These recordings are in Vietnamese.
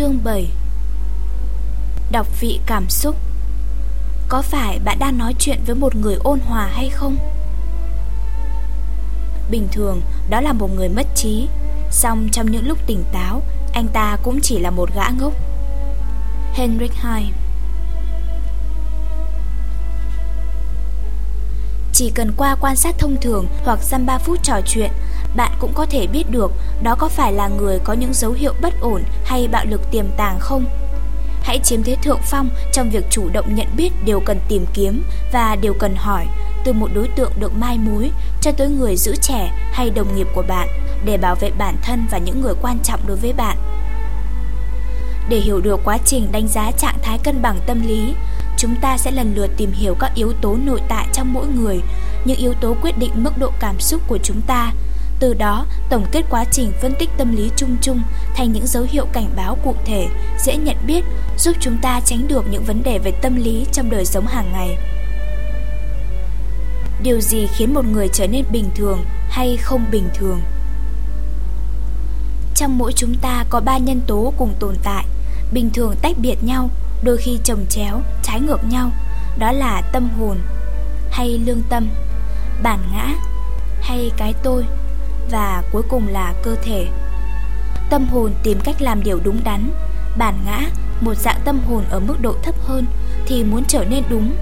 Chương 7 Đọc vị cảm xúc. Có phải bạn đang nói chuyện với một người ôn hòa hay không? Bình thường, đó là một người mất trí. Xong trong những lúc tỉnh táo Anh ta cũng chỉ là một gã ngốc. Henrik II Chỉ cần qua quan sát thông thường hoặc dăm 3 phút trò chuyện, bạn cũng có thể biết được đó có phải là người có những dấu hiệu bất ổn hay bạo lực tiềm tàng không. Hãy chiếm thế thượng phong trong việc chủ động nhận biết điều cần tìm kiếm và điều cần hỏi từ một đối tượng được mai mối cho tới người giữ trẻ hay đồng nghiệp của bạn để bảo vệ bản thân và những người quan trọng đối với bạn. Để hiểu được quá trình đánh giá trạng thái cân bằng tâm lý, chúng ta sẽ lần lượt tìm hiểu các yếu tố nội tại trong mỗi người, những yếu tố quyết định mức độ cảm xúc của chúng ta. Từ đó, tổng kết quá trình phân tích tâm lý chung chung thành những dấu hiệu cảnh báo cụ thể, dễ nhận biết, giúp chúng ta tránh được những vấn đề về tâm lý trong đời sống hàng ngày. Điều gì khiến một người trở nên bình thường hay không bình thường? Trong mỗi chúng ta có ba nhân tố cùng tồn tại, bình thường tách biệt nhau, đôi khi chồng chéo, trái ngược nhau, đó là tâm hồn hay lương tâm, bản ngã hay cái tôi và cuối cùng là cơ thể. Tâm hồn tìm cách làm điều đúng đắn, bản ngã, một dạng tâm hồn ở mức độ thấp hơn thì muốn trở nên đúng,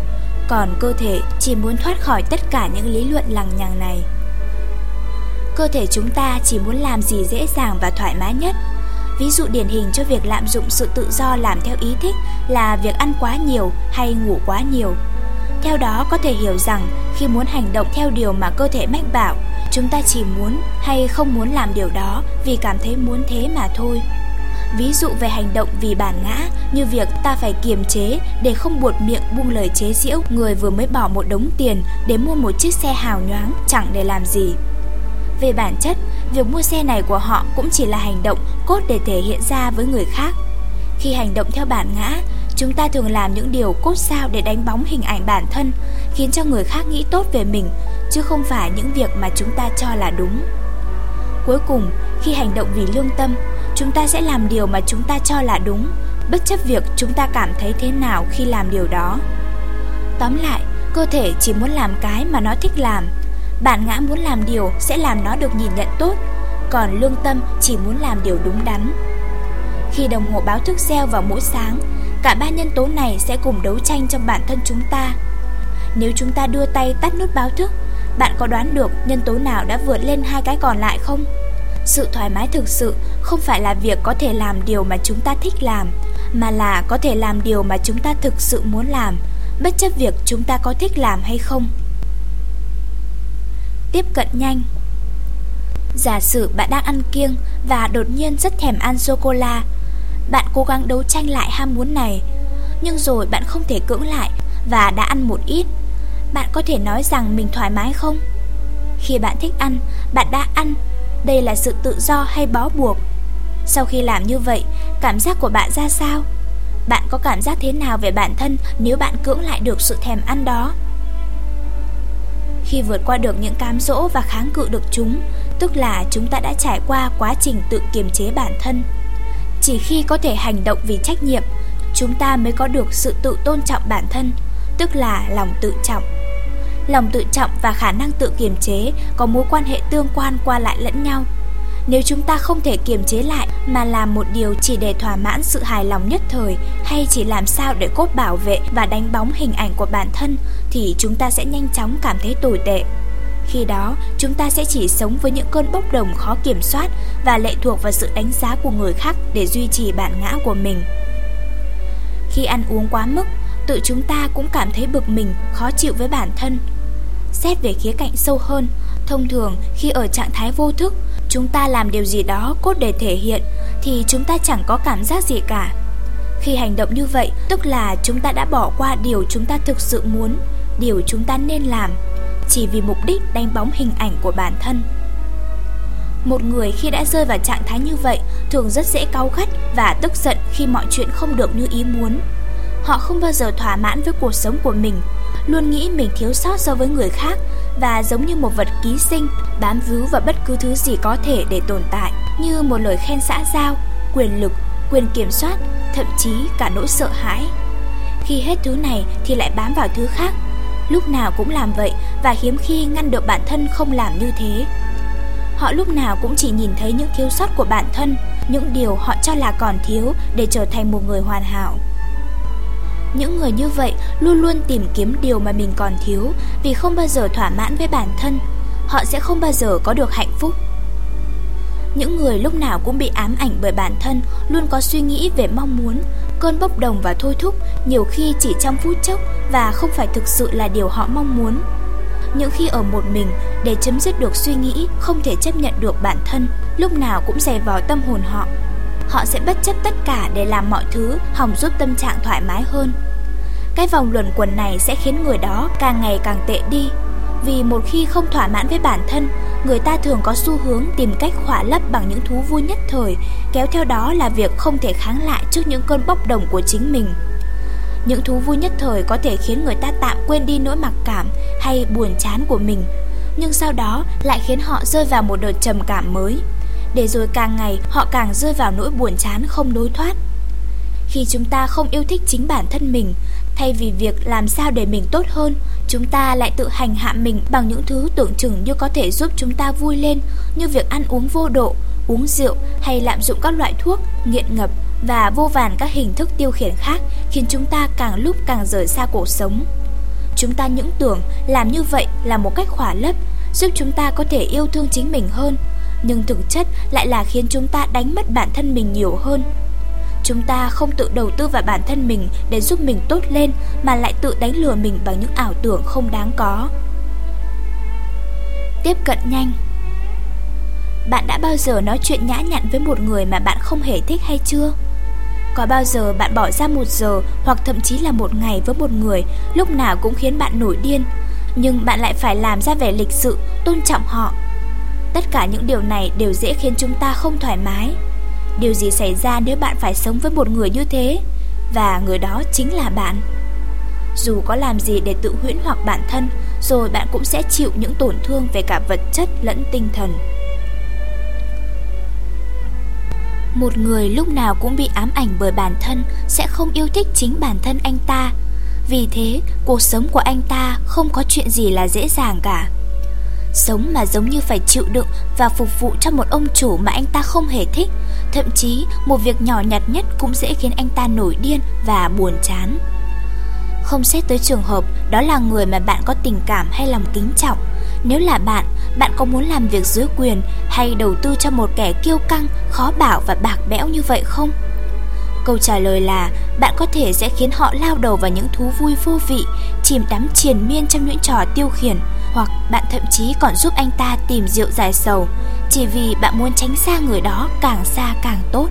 còn cơ thể chỉ muốn thoát khỏi tất cả những lý luận lằng nhằng này. Cơ thể chúng ta chỉ muốn làm gì dễ dàng và thoải mái nhất, Ví dụ điển hình cho việc lạm dụng sự tự do làm theo ý thích là việc ăn quá nhiều hay ngủ quá nhiều. Theo đó có thể hiểu rằng khi muốn hành động theo điều mà cơ thể mách bảo, chúng ta chỉ muốn hay không muốn làm điều đó vì cảm thấy muốn thế mà thôi. Ví dụ về hành động vì bản ngã như việc ta phải kiềm chế để không buột miệng buông lời chế giễu người vừa mới bỏ một đống tiền để mua một chiếc xe hào nhoáng chẳng để làm gì. Về bản chất, việc mua xe này của họ cũng chỉ là hành động cốt để thể hiện ra với người khác. Khi hành động theo bản ngã, chúng ta thường làm những điều cốt sao để đánh bóng hình ảnh bản thân, khiến cho người khác nghĩ tốt về mình, chứ không phải những việc mà chúng ta cho là đúng. Cuối cùng, khi hành động vì lương tâm, chúng ta sẽ làm điều mà chúng ta cho là đúng, bất chấp việc chúng ta cảm thấy thế nào khi làm điều đó. Tóm lại, cơ thể chỉ muốn làm cái mà nó thích làm, Bản ngã muốn làm điều sẽ làm nó được nhìn nhận tốt, còn lương tâm chỉ muốn làm điều đúng đắn. Khi đồng hồ báo thức reo vào mỗi sáng, cả ba nhân tố này sẽ cùng đấu tranh trong bản thân chúng ta. Nếu chúng ta đưa tay tắt nút báo thức, bạn có đoán được nhân tố nào đã vượt lên hai cái còn lại không? Sự thoải mái thực sự không phải là việc có thể làm điều mà chúng ta thích làm, mà là có thể làm điều mà chúng ta thực sự muốn làm, bất chấp việc chúng ta có thích làm hay không tiếp cận nhanh. Giả sử bạn đang ăn kiêng và đột nhiên rất thèm ăn sô-cô-la, bạn cố gắng đấu tranh lại ham muốn này, nhưng rồi bạn không thể cưỡng lại và đã ăn một ít. Bạn có thể nói rằng mình thoải mái không? Khi bạn thích ăn, bạn đã ăn, đây là sự tự do hay bó buộc? Sau khi làm như vậy, cảm giác của bạn ra sao? Bạn có cảm giác thế nào về bản thân nếu bạn cưỡng lại được sự thèm ăn đó? Khi vượt qua được những cám dỗ và kháng cự được chúng, tức là chúng ta đã trải qua quá trình tự kiềm chế bản thân. Chỉ khi có thể hành động vì trách nhiệm, chúng ta mới có được sự tự tôn trọng bản thân, tức là lòng tự trọng. Lòng tự trọng và khả năng tự kiềm chế có mối quan hệ tương quan qua lại lẫn nhau. Nếu chúng ta không thể kiềm chế lại mà làm một điều chỉ để thỏa mãn sự hài lòng nhất thời hay chỉ làm sao để cốt bảo vệ và đánh bóng hình ảnh của bản thân thì chúng ta sẽ nhanh chóng cảm thấy tồi tệ. Khi đó, chúng ta sẽ chỉ sống với những cơn bốc đồng khó kiểm soát và lệ thuộc vào sự đánh giá của người khác để duy trì bản ngã của mình. Khi ăn uống quá mức, tự chúng ta cũng cảm thấy bực mình, khó chịu với bản thân. Xét về khía cạnh sâu hơn, thông thường khi ở trạng thái vô thức, chúng ta làm điều gì đó cốt để thể hiện thì chúng ta chẳng có cảm giác gì cả. Khi hành động như vậy, tức là chúng ta đã bỏ qua điều chúng ta thực sự muốn, điều chúng ta nên làm, chỉ vì mục đích đánh bóng hình ảnh của bản thân. Một người khi đã rơi vào trạng thái như vậy thường rất dễ cáu gắt và tức giận khi mọi chuyện không được như ý muốn. Họ không bao giờ thỏa mãn với cuộc sống của mình, luôn nghĩ mình thiếu sót so với người khác và giống như một vật ký sinh bám víu vào bất cứ thứ gì có thể để tồn tại, như một lời khen xã giao, quyền lực, quyền kiểm soát, thậm chí cả nỗi sợ hãi. Khi hết thứ này thì lại bám vào thứ khác, lúc nào cũng làm vậy và hiếm khi ngăn được bản thân không làm như thế. Họ lúc nào cũng chỉ nhìn thấy những thiếu sót của bản thân, những điều họ cho là còn thiếu để trở thành một người hoàn hảo. Những người như vậy luôn luôn tìm kiếm điều mà mình còn thiếu vì không bao giờ thỏa mãn với bản thân, họ sẽ không bao giờ có được hạnh phúc. Những người lúc nào cũng bị ám ảnh bởi bản thân luôn có suy nghĩ về mong muốn, cơn bốc đồng và thôi thúc nhiều khi chỉ trong phút chốc và không phải thực sự là điều họ mong muốn. Những khi ở một mình để chấm dứt được suy nghĩ không thể chấp nhận được bản thân, lúc nào cũng dè vò tâm hồn họ. Họ sẽ bất chấp tất cả để làm mọi thứ hòng giúp tâm trạng thoải mái hơn. Cái vòng luẩn quẩn này sẽ khiến người đó càng ngày càng tệ đi vì một khi không thỏa mãn với bản thân, người ta thường có xu hướng tìm cách khỏa lấp bằng những thú vui nhất thời, kéo theo đó là việc không thể kháng lại trước những cơn bốc đồng của chính mình. Những thú vui nhất thời có thể khiến người ta tạm quên đi nỗi mặc cảm hay buồn chán của mình, nhưng sau đó lại khiến họ rơi vào một đợt trầm cảm mới, để rồi càng ngày họ càng rơi vào nỗi buồn chán không đối thoát. Khi chúng ta không yêu thích chính bản thân mình, thay vì việc làm sao để mình tốt hơn, chúng ta lại tự hành hạ mình bằng những thứ tưởng chừng như có thể giúp chúng ta vui lên, như việc ăn uống vô độ, uống rượu hay lạm dụng các loại thuốc, nghiện ngập và vô vàn các hình thức tiêu khiển khác khiến chúng ta càng lúc càng rời xa cuộc sống. Chúng ta những tưởng làm như vậy là một cách khỏa lấp, giúp chúng ta có thể yêu thương chính mình hơn, nhưng thực chất lại là khiến chúng ta đánh mất bản thân mình nhiều hơn. Chúng ta không tự đầu tư vào bản thân mình để giúp mình tốt lên mà lại tự đánh lừa mình bằng những ảo tưởng không đáng có. Tiếp cận nhanh Bạn đã bao giờ nói chuyện nhã nhặn với một người mà bạn không hề thích hay chưa? Có bao giờ bạn bỏ ra một giờ hoặc thậm chí là một ngày với một người lúc nào cũng khiến bạn nổi điên, nhưng bạn lại phải làm ra vẻ lịch sự, tôn trọng họ. Tất cả những điều này đều dễ khiến chúng ta không thoải mái. Điều gì xảy ra nếu bạn phải sống với một người như thế? Và người đó chính là bạn. Dù có làm gì để tự huyễn hoặc bản thân, Rồi bạn cũng sẽ chịu những tổn thương về cả vật chất lẫn tinh thần. Một người lúc nào cũng bị ám ảnh bởi bản thân Sẽ không yêu thích chính bản thân anh ta. Vì thế, cuộc sống của anh ta không có chuyện gì là dễ dàng cả. Sống mà giống như phải chịu đựng và phục vụ cho một ông chủ mà anh ta không hề thích. Thậm chí một việc nhỏ nhặt nhất cũng dễ khiến anh ta nổi điên và buồn chán. Không xét tới trường hợp đó là người mà bạn có tình cảm hay lòng kính trọng. Nếu là bạn, bạn có muốn làm việc dưới quyền hay đầu tư cho một kẻ kiêu căng, khó bảo và bạc bẽo như vậy không? Câu trả lời là bạn có thể sẽ khiến họ lao đầu vào những thú vui vô vị, chìm đắm triền miên trong những trò tiêu khiển, hoặc bạn thậm chí còn giúp anh ta tìm rượu giải sầu, chỉ vì bạn muốn tránh xa người đó càng xa càng tốt.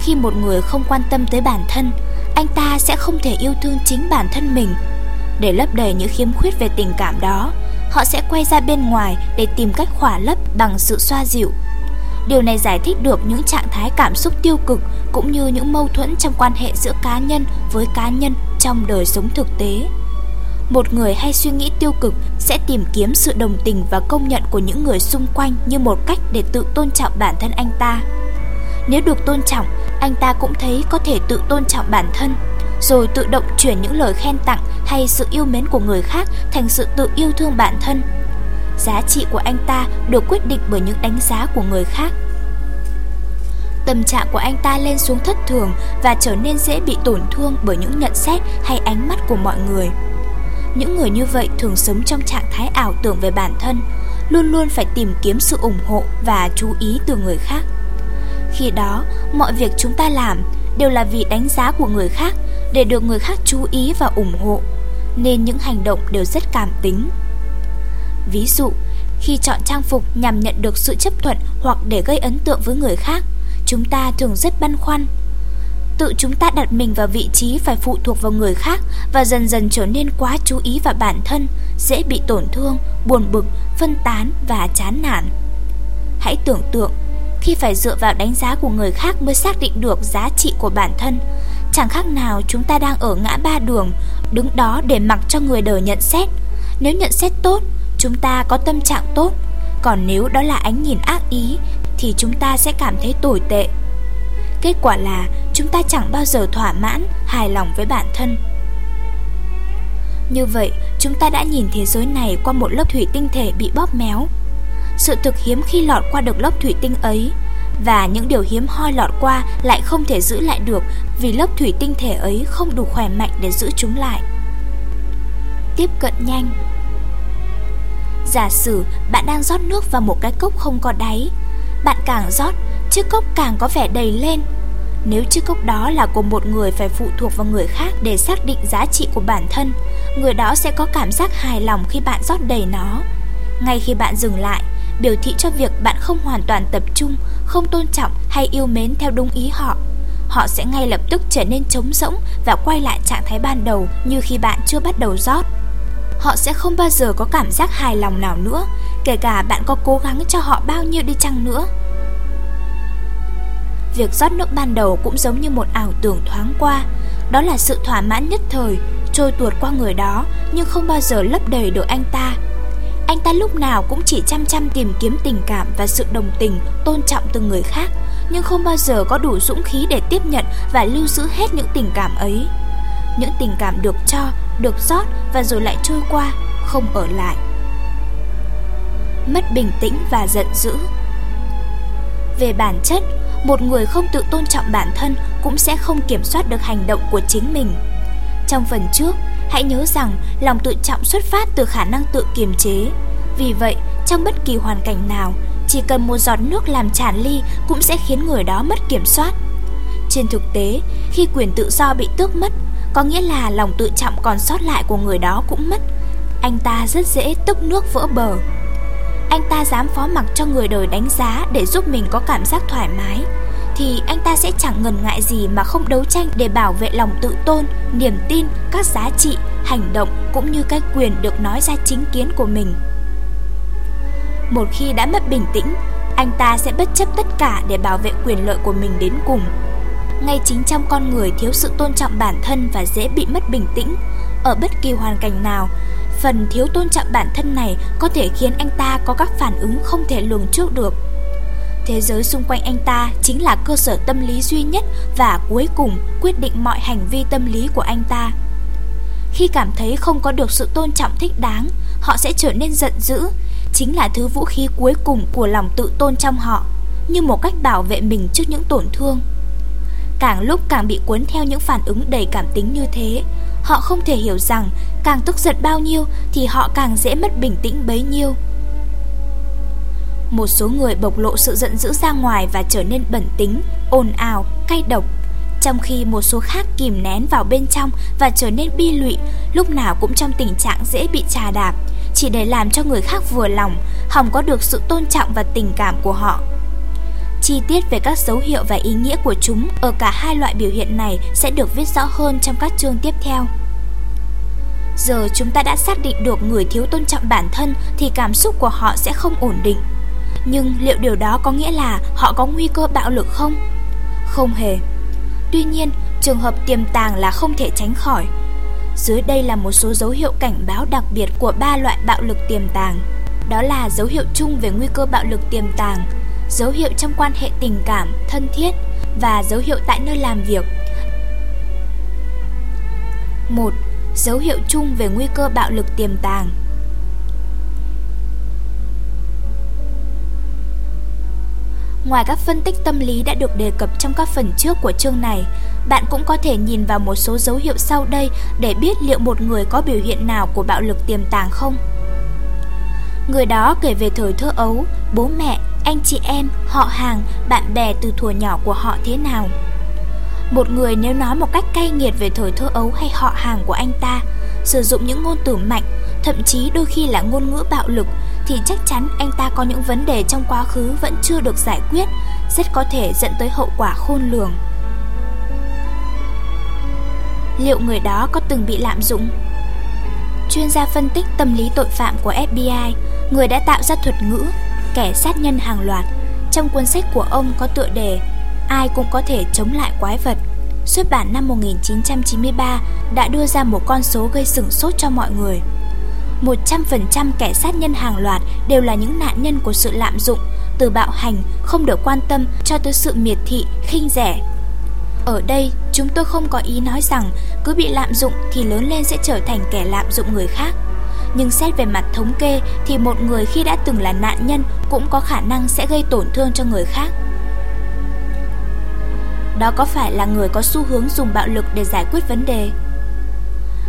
Khi một người không quan tâm tới bản thân, anh ta sẽ không thể yêu thương chính bản thân mình. Để lấp đầy những khiếm khuyết về tình cảm đó, họ sẽ quay ra bên ngoài để tìm cách khỏa lấp bằng sự xoa dịu. Điều này giải thích được những trạng thái cảm xúc tiêu cực cũng như những mâu thuẫn trong quan hệ giữa cá nhân với cá nhân trong đời sống thực tế. Một người hay suy nghĩ tiêu cực sẽ tìm kiếm sự đồng tình và công nhận của những người xung quanh như một cách để tự tôn trọng bản thân anh ta. Nếu được tôn trọng, anh ta cũng thấy có thể tự tôn trọng bản thân, rồi tự động chuyển những lời khen tặng hay sự yêu mến của người khác thành sự tự yêu thương bản thân. Giá trị của anh ta được quyết định bởi những đánh giá của người khác. Tâm trạng của anh ta lên xuống thất thường và trở nên dễ bị tổn thương bởi những nhận xét hay ánh mắt của mọi người. Những người như vậy thường sống trong trạng thái ảo tưởng về bản thân, luôn luôn phải tìm kiếm sự ủng hộ và chú ý từ người khác. Khi đó, mọi việc chúng ta làm đều là vì đánh giá của người khác để được người khác chú ý và ủng hộ, nên những hành động đều rất cảm tính. Ví dụ, khi chọn trang phục nhằm nhận được sự chấp thuận hoặc để gây ấn tượng với người khác, chúng ta thường rất băn khoăn Tự chúng ta đặt mình vào vị trí phải phụ thuộc vào người khác và dần dần trở nên quá chú ý vào bản thân, dễ bị tổn thương, buồn bực, phân tán và chán nản. Hãy tưởng tượng, khi phải dựa vào đánh giá của người khác mới xác định được giá trị của bản thân, chẳng khác nào chúng ta đang ở ngã ba đường, đứng đó để mặc cho người đời nhận xét. Nếu nhận xét tốt, chúng ta có tâm trạng tốt, còn nếu đó là ánh nhìn ác ý thì chúng ta sẽ cảm thấy tồi tệ. Kết quả là chúng ta chẳng bao giờ thỏa mãn, hài lòng với bản thân. Như vậy, chúng ta đã nhìn thế giới này qua một lớp thủy tinh thể bị bóp méo. Sự thực hiếm khi lọt qua được lớp thủy tinh ấy và những điều hiếm hoi lọt qua lại không thể giữ lại được vì lớp thủy tinh thể ấy không đủ khỏe mạnh để giữ chúng lại. Tiếp cận nhanh Giả sử bạn đang rót nước vào một cái cốc không có đáy Bạn càng rót, chiếc cốc càng có vẻ đầy lên. Nếu chiếc cốc đó là của một người phải phụ thuộc vào người khác để xác định giá trị của bản thân Người đó sẽ có cảm giác hài lòng khi bạn rót đầy nó. Ngay khi bạn dừng lại, biểu thị cho việc bạn không hoàn toàn tập trung, không tôn trọng hay yêu mến theo đúng ý họ Họ sẽ ngay lập tức trở nên trống rỗng và quay lại trạng thái ban đầu như khi bạn chưa bắt đầu rót. Họ sẽ không bao giờ có cảm giác hài lòng nào nữa, kể cả bạn có cố gắng cho họ bao nhiêu đi chăng nữa. Việc rót nước ban đầu cũng giống như một ảo tưởng thoáng qua, đó là sự thỏa mãn nhất thời, trôi tuột qua người đó nhưng không bao giờ lấp đầy được anh ta. Anh ta lúc nào cũng chỉ chăm chăm tìm kiếm tình cảm và sự đồng tình, tôn trọng từ người khác, nhưng không bao giờ có đủ dũng khí để tiếp nhận và lưu giữ hết những tình cảm ấy. Những tình cảm được cho được rót và rồi lại trôi qua, không ở lại. Mất bình tĩnh và giận dữ Về bản chất, một người không tự tôn trọng bản thân cũng sẽ không kiểm soát được hành động của chính mình. Trong phần trước, hãy nhớ rằng lòng tự trọng xuất phát từ khả năng tự kiềm chế. Vì vậy, trong bất kỳ hoàn cảnh nào, chỉ cần một giọt nước làm tràn ly cũng sẽ khiến người đó mất kiểm soát. Trên thực tế, khi quyền tự do bị tước mất, có nghĩa là lòng tự trọng còn sót lại của người đó cũng mất Anh ta rất dễ tức nước vỡ bờ anh ta dám phó mặc cho người đời đánh giá để giúp mình có cảm giác thoải mái Thì anh ta sẽ chẳng ngần ngại gì mà không đấu tranh để bảo vệ lòng tự tôn, niềm tin, các giá trị, hành động cũng như cái quyền được nói ra chính kiến của mình Một khi đã mất bình tĩnh, anh ta sẽ bất chấp tất cả để bảo vệ quyền lợi của mình đến cùng ngay chính trong con người thiếu sự tôn trọng bản thân và dễ bị mất bình tĩnh. Ở bất kỳ hoàn cảnh nào, phần thiếu tôn trọng bản thân này có thể khiến anh ta có các phản ứng không thể lường trước được. Thế giới xung quanh anh ta chính là cơ sở tâm lý duy nhất và cuối cùng quyết định mọi hành vi tâm lý của anh ta. Khi cảm thấy không có được sự tôn trọng thích đáng, họ sẽ trở nên giận dữ, chính là thứ vũ khí cuối cùng của lòng tự tôn trong họ, như một cách bảo vệ mình trước những tổn thương càng lúc càng bị cuốn theo những phản ứng đầy cảm tính như thế. Họ không thể hiểu rằng càng tức giận bao nhiêu thì họ càng dễ mất bình tĩnh bấy nhiêu. Một số người bộc lộ sự giận dữ ra ngoài và trở nên bẩn tính, ồn ào, cay độc, trong khi một số khác kìm nén vào bên trong và trở nên bi lụy, lúc nào cũng trong tình trạng dễ bị trà đạp, chỉ để làm cho người khác vừa lòng, hòng có được sự tôn trọng và tình cảm của họ. Chi tiết về các dấu hiệu và ý nghĩa của chúng ở cả hai loại biểu hiện này sẽ được viết rõ hơn trong các chương tiếp theo. Giờ chúng ta đã xác định được người thiếu tôn trọng bản thân thì cảm xúc của họ sẽ không ổn định. Nhưng liệu điều đó có nghĩa là họ có nguy cơ bạo lực không? Không hề. Tuy nhiên, trường hợp tiềm tàng là không thể tránh khỏi. Dưới đây là một số dấu hiệu cảnh báo đặc biệt của ba loại bạo lực tiềm tàng. Đó là dấu hiệu chung về nguy cơ bạo lực tiềm tàng, dấu hiệu trong quan hệ tình cảm, thân thiết và dấu hiệu tại nơi làm việc. 1. Dấu hiệu chung về nguy cơ bạo lực tiềm tàng Ngoài các phân tích tâm lý đã được đề cập trong các phần trước của chương này, bạn cũng có thể nhìn vào một số dấu hiệu sau đây để biết liệu một người có biểu hiện nào của bạo lực tiềm tàng không. Người đó kể về thời thơ ấu, bố mẹ, anh chị em, họ hàng, bạn bè từ thuở nhỏ của họ thế nào. Một người nếu nói một cách cay nghiệt về thời thơ ấu hay họ hàng của anh ta, sử dụng những ngôn từ mạnh, thậm chí đôi khi là ngôn ngữ bạo lực, thì chắc chắn anh ta có những vấn đề trong quá khứ vẫn chưa được giải quyết, rất có thể dẫn tới hậu quả khôn lường. Liệu người đó có từng bị lạm dụng? Chuyên gia phân tích tâm lý tội phạm của FBI, người đã tạo ra thuật ngữ kẻ sát nhân hàng loạt. Trong cuốn sách của ông có tựa đề Ai cũng có thể chống lại quái vật. Xuất bản năm 1993 đã đưa ra một con số gây sửng sốt cho mọi người. 100% kẻ sát nhân hàng loạt đều là những nạn nhân của sự lạm dụng, từ bạo hành, không được quan tâm cho tới sự miệt thị, khinh rẻ. Ở đây, chúng tôi không có ý nói rằng cứ bị lạm dụng thì lớn lên sẽ trở thành kẻ lạm dụng người khác. Nhưng xét về mặt thống kê thì một người khi đã từng là nạn nhân cũng có khả năng sẽ gây tổn thương cho người khác. Đó có phải là người có xu hướng dùng bạo lực để giải quyết vấn đề?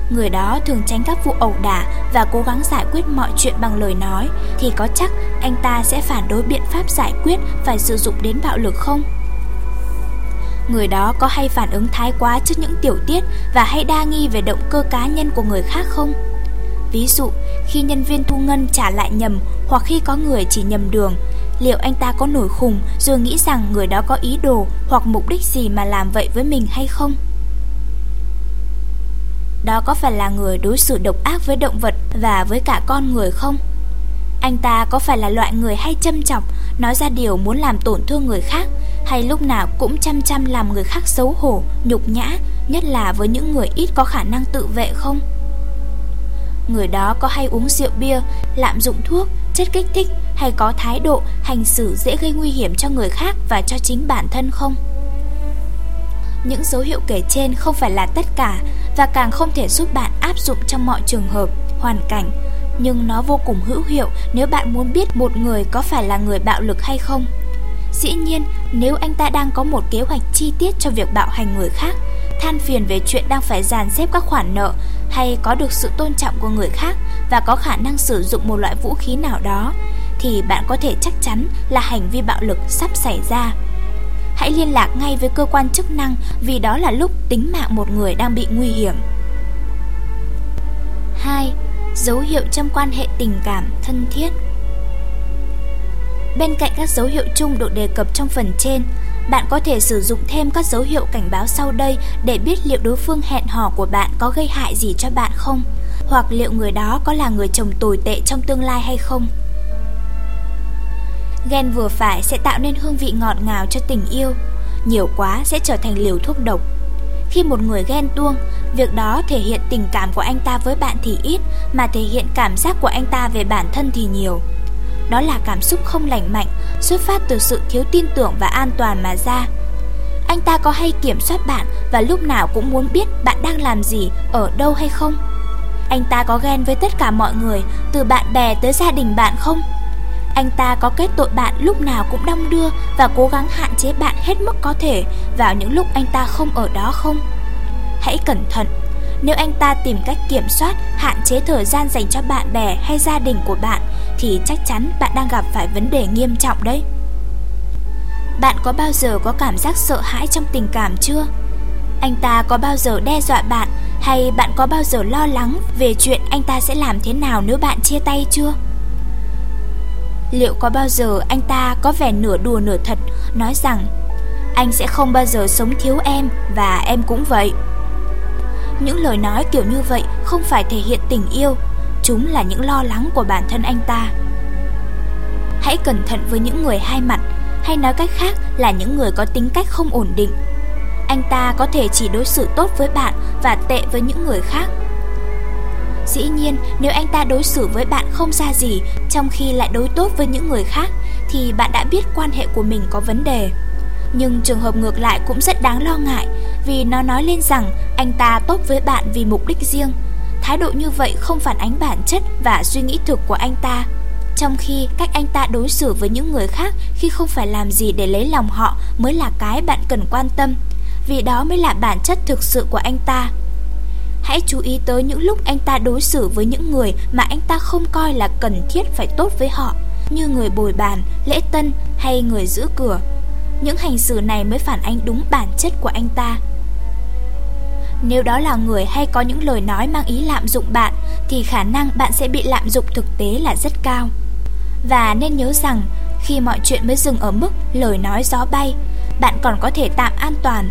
Người đó thường tránh các vụ ẩu đả và cố gắng giải quyết mọi chuyện bằng lời nói, thì có chắc anh ta sẽ phản đối biện pháp giải quyết phải sử dụng đến bạo lực không? Người đó có hay phản ứng thái quá trước những tiểu tiết và hay đa nghi về động cơ cá nhân của người khác không? Ví dụ, khi nhân viên thu ngân trả lại nhầm hoặc khi có người chỉ nhầm đường, liệu anh ta có nổi khùng rồi nghĩ rằng người đó có ý đồ hoặc mục đích gì mà làm vậy với mình hay không? Đó có phải là người đối xử độc ác với động vật và với cả con người không? Anh ta có phải là loại người hay châm chọc, nói ra điều muốn làm tổn thương người khác, hay lúc nào cũng chăm chăm làm người khác xấu hổ, nhục nhã, nhất là với những người ít có khả năng tự vệ không? Người đó có hay uống rượu bia, lạm dụng thuốc, chất kích thích hay có thái độ, hành xử dễ gây nguy hiểm cho người khác và cho chính bản thân không? Những dấu hiệu kể trên không phải là tất cả và càng không thể giúp bạn áp dụng trong mọi trường hợp, hoàn cảnh, nhưng nó vô cùng hữu hiệu nếu bạn muốn biết một người có phải là người bạo lực hay không. Dĩ nhiên, nếu anh ta đang có một kế hoạch chi tiết cho việc bạo hành người khác, than phiền về chuyện đang phải dàn xếp các khoản nợ hay có được sự tôn trọng của người khác và có khả năng sử dụng một loại vũ khí nào đó, thì bạn có thể chắc chắn là hành vi bạo lực sắp xảy ra. Hãy liên lạc ngay với cơ quan chức năng vì đó là lúc tính mạng một người đang bị nguy hiểm. 2. Dấu hiệu trong quan hệ tình cảm thân thiết Bên cạnh các dấu hiệu chung được đề cập trong phần trên, bạn có thể sử dụng thêm các dấu hiệu cảnh báo sau đây để biết liệu đối phương hẹn hò của bạn có gây hại gì cho bạn không, hoặc liệu người đó có là người chồng tồi tệ trong tương lai hay không. Ghen vừa phải sẽ tạo nên hương vị ngọt ngào cho tình yêu, nhiều quá sẽ trở thành liều thuốc độc. Khi một người ghen tuông, việc đó thể hiện tình cảm của anh ta với bạn thì ít, mà thể hiện cảm giác của anh ta về bản thân thì nhiều. Đó là cảm xúc không lành mạnh, xuất phát từ sự thiếu tin tưởng và an toàn mà ra. Anh ta có hay kiểm soát bạn và lúc nào cũng muốn biết bạn đang làm gì, ở đâu hay không? Anh ta có ghen với tất cả mọi người, từ bạn bè tới gia đình bạn không? Anh ta có kết tội bạn lúc nào cũng đong đưa và cố gắng hạn chế bạn hết mức có thể vào những lúc anh ta không ở đó không? Hãy cẩn thận, nếu anh ta tìm cách kiểm soát, hạn chế thời gian dành cho bạn bè hay gia đình của bạn thì chắc chắn bạn đang gặp phải vấn đề nghiêm trọng đấy. Bạn có bao giờ có cảm giác sợ hãi trong tình cảm chưa? Anh ta có bao giờ đe dọa bạn hay bạn có bao giờ lo lắng về chuyện anh ta sẽ làm thế nào nếu bạn chia tay chưa? Liệu có bao giờ anh ta có vẻ nửa đùa nửa thật nói rằng anh sẽ không bao giờ sống thiếu em và em cũng vậy? Những lời nói kiểu như vậy không phải thể hiện tình yêu, chúng là những lo lắng của bản thân anh ta. Hãy cẩn thận với những người hai mặt, hay nói cách khác là những người có tính cách không ổn định. Anh ta có thể chỉ đối xử tốt với bạn và tệ với những người khác. Dĩ nhiên, nếu anh ta đối xử với bạn không ra gì, trong khi lại đối tốt với những người khác, thì bạn đã biết quan hệ của mình có vấn đề. Nhưng trường hợp ngược lại cũng rất đáng lo ngại vì nó nói lên rằng anh ta tốt với bạn vì mục đích riêng. Thái độ như vậy không phản ánh bản chất và suy nghĩ thực của anh ta. Trong khi cách anh ta đối xử với những người khác khi không phải làm gì để lấy lòng họ mới là cái bạn cần quan tâm, vì đó mới là bản chất thực sự của anh ta. Hãy chú ý tới những lúc anh ta đối xử với những người mà anh ta không coi là cần thiết phải tốt với họ, như người bồi bàn, lễ tân hay người giữ cửa. Những hành xử này mới phản ánh đúng bản chất của anh ta. Nếu đó là người hay có những lời nói mang ý lạm dụng bạn thì khả năng bạn sẽ bị lạm dụng thực tế là rất cao. Và nên nhớ rằng khi mọi chuyện mới dừng ở mức lời nói gió bay, bạn còn có thể tạm an toàn.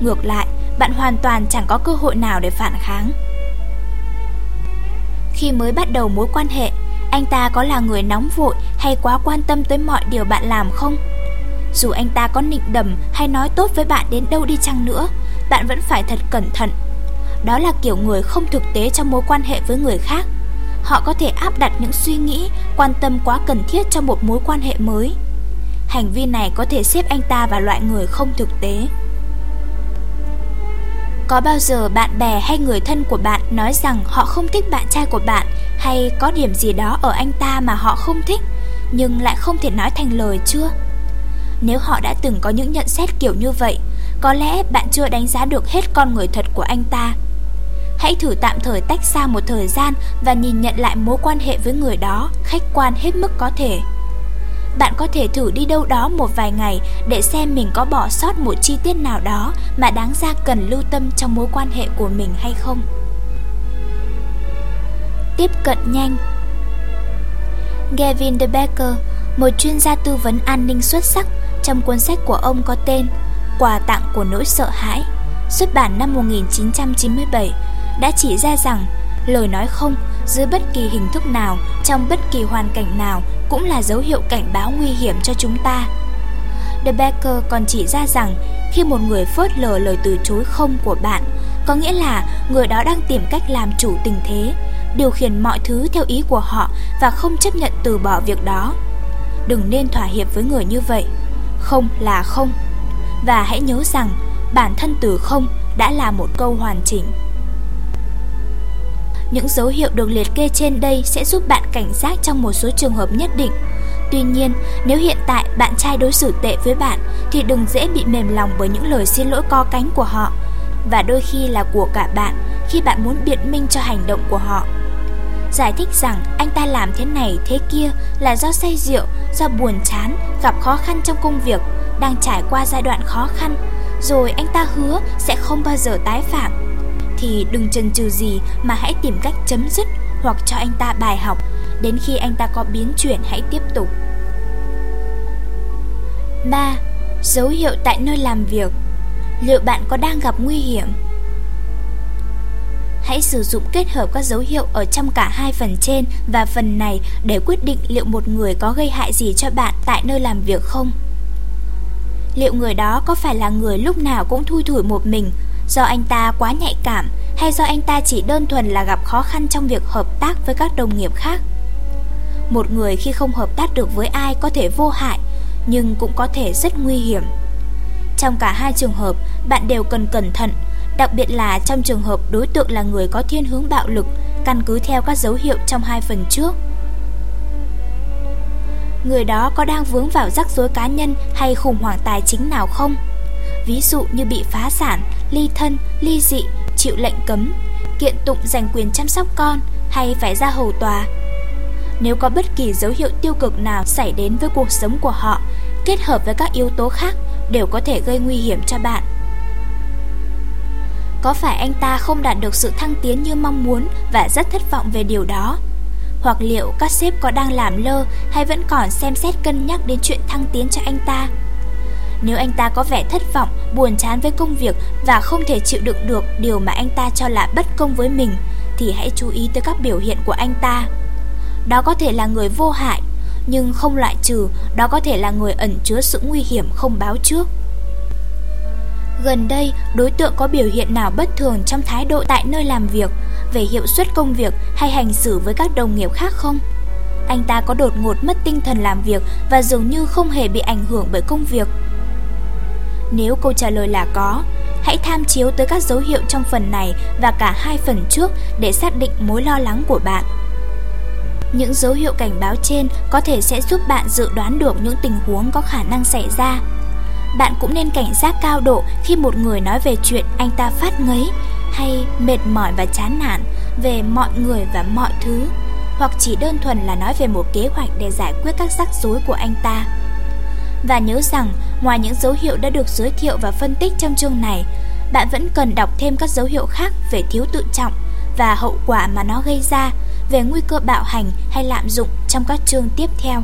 Ngược lại, bạn hoàn toàn chẳng có cơ hội nào để phản kháng. Khi mới bắt đầu mối quan hệ, anh ta có là người nóng vội hay quá quan tâm tới mọi điều bạn làm không? Dù anh ta có nịnh đầm hay nói tốt với bạn đến đâu đi chăng nữa, bạn vẫn phải thật cẩn thận. Đó là kiểu người không thực tế trong mối quan hệ với người khác. Họ có thể áp đặt những suy nghĩ, quan tâm quá cần thiết cho một mối quan hệ mới. Hành vi này có thể xếp anh ta vào loại người không thực tế. Có bao giờ bạn bè hay người thân của bạn nói rằng họ không thích bạn trai của bạn hay có điểm gì đó ở anh ta mà họ không thích nhưng lại không thể nói thành lời chưa? Nếu họ đã từng có những nhận xét kiểu như vậy, có lẽ bạn chưa đánh giá được hết con người thật của anh ta. Hãy thử tạm thời tách xa một thời gian và nhìn nhận lại mối quan hệ với người đó khách quan hết mức có thể. Bạn có thể thử đi đâu đó một vài ngày để xem mình có bỏ sót một chi tiết nào đó mà đáng ra cần lưu tâm trong mối quan hệ của mình hay không. Tiếp cận nhanh Gavin De Becker, một chuyên gia tư vấn an ninh xuất sắc, trong cuốn sách của ông có tên Quà tặng của nỗi sợ hãi, xuất bản năm 1997, đã chỉ ra rằng lời nói không dưới bất kỳ hình thức nào, trong bất kỳ hoàn cảnh nào cũng là dấu hiệu cảnh báo nguy hiểm cho chúng ta. De Becker còn chỉ ra rằng khi một người phớt lờ lời từ chối không của bạn, có nghĩa là người đó đang tìm cách làm chủ tình thế, điều khiển mọi thứ theo ý của họ và không chấp nhận từ bỏ việc đó. Đừng nên thỏa hiệp với người như vậy. Không là không. Và hãy nhớ rằng bản thân từ không đã là một câu hoàn chỉnh. Những dấu hiệu được liệt kê trên đây sẽ giúp bạn cảnh giác trong một số trường hợp nhất định. Tuy nhiên, nếu hiện tại bạn trai đối xử tệ với bạn thì đừng dễ bị mềm lòng bởi những lời xin lỗi co cánh của họ và đôi khi là của cả bạn khi bạn muốn biện minh cho hành động của họ. Giải thích rằng anh ta làm thế này thế kia là do say rượu, do buồn chán, gặp khó khăn trong công việc, đang trải qua giai đoạn khó khăn, rồi anh ta hứa sẽ không bao giờ tái phạm. Thì đừng chần chừ gì mà hãy tìm cách chấm dứt hoặc cho anh ta bài học, đến khi anh ta có biến chuyển hãy tiếp tục. 3. Dấu hiệu tại nơi làm việc Liệu bạn có đang gặp nguy hiểm? Hãy sử dụng kết hợp các dấu hiệu ở trong cả hai phần trên và phần này để quyết định liệu một người có gây hại gì cho bạn tại nơi làm việc không. Liệu người đó có phải là người lúc nào cũng thui thủi một mình, do anh ta quá nhạy cảm hay do anh ta chỉ đơn thuần là gặp khó khăn trong việc hợp tác với các đồng nghiệp khác? Một người khi không hợp tác được với ai có thể vô hại, nhưng cũng có thể rất nguy hiểm. Trong cả hai trường hợp, bạn đều cần cẩn thận đặc biệt là trong trường hợp đối tượng là người có thiên hướng bạo lực, căn cứ theo các dấu hiệu trong hai phần trước. Người đó có đang vướng vào rắc rối cá nhân hay khủng hoảng tài chính nào không? Ví dụ như bị phá sản, ly thân, ly dị, chịu lệnh cấm, kiện tụng giành quyền chăm sóc con hay phải ra hầu tòa. Nếu có bất kỳ dấu hiệu tiêu cực nào xảy đến với cuộc sống của họ, kết hợp với các yếu tố khác đều có thể gây nguy hiểm cho bạn. Có phải anh ta không đạt được sự thăng tiến như mong muốn và rất thất vọng về điều đó? Hoặc liệu các sếp có đang làm lơ hay vẫn còn xem xét cân nhắc đến chuyện thăng tiến cho anh ta? Nếu anh ta có vẻ thất vọng, buồn chán với công việc và không thể chịu đựng được điều mà anh ta cho là bất công với mình, thì hãy chú ý tới các biểu hiện của anh ta. Đó có thể là người vô hại, nhưng không loại trừ đó có thể là người ẩn chứa sự nguy hiểm không báo trước. Gần đây, đối tượng có biểu hiện nào bất thường trong thái độ tại nơi làm việc, về hiệu suất công việc hay hành xử với các đồng nghiệp khác không? Anh ta có đột ngột mất tinh thần làm việc và dường như không hề bị ảnh hưởng bởi công việc. Nếu câu trả lời là có, hãy tham chiếu tới các dấu hiệu trong phần này và cả hai phần trước để xác định mối lo lắng của bạn. Những dấu hiệu cảnh báo trên có thể sẽ giúp bạn dự đoán được những tình huống có khả năng xảy ra bạn cũng nên cảnh giác cao độ khi một người nói về chuyện anh ta phát ngấy hay mệt mỏi và chán nản về mọi người và mọi thứ, hoặc chỉ đơn thuần là nói về một kế hoạch để giải quyết các rắc rối của anh ta. Và nhớ rằng, ngoài những dấu hiệu đã được giới thiệu và phân tích trong chương này, bạn vẫn cần đọc thêm các dấu hiệu khác về thiếu tự trọng và hậu quả mà nó gây ra, về nguy cơ bạo hành hay lạm dụng trong các chương tiếp theo.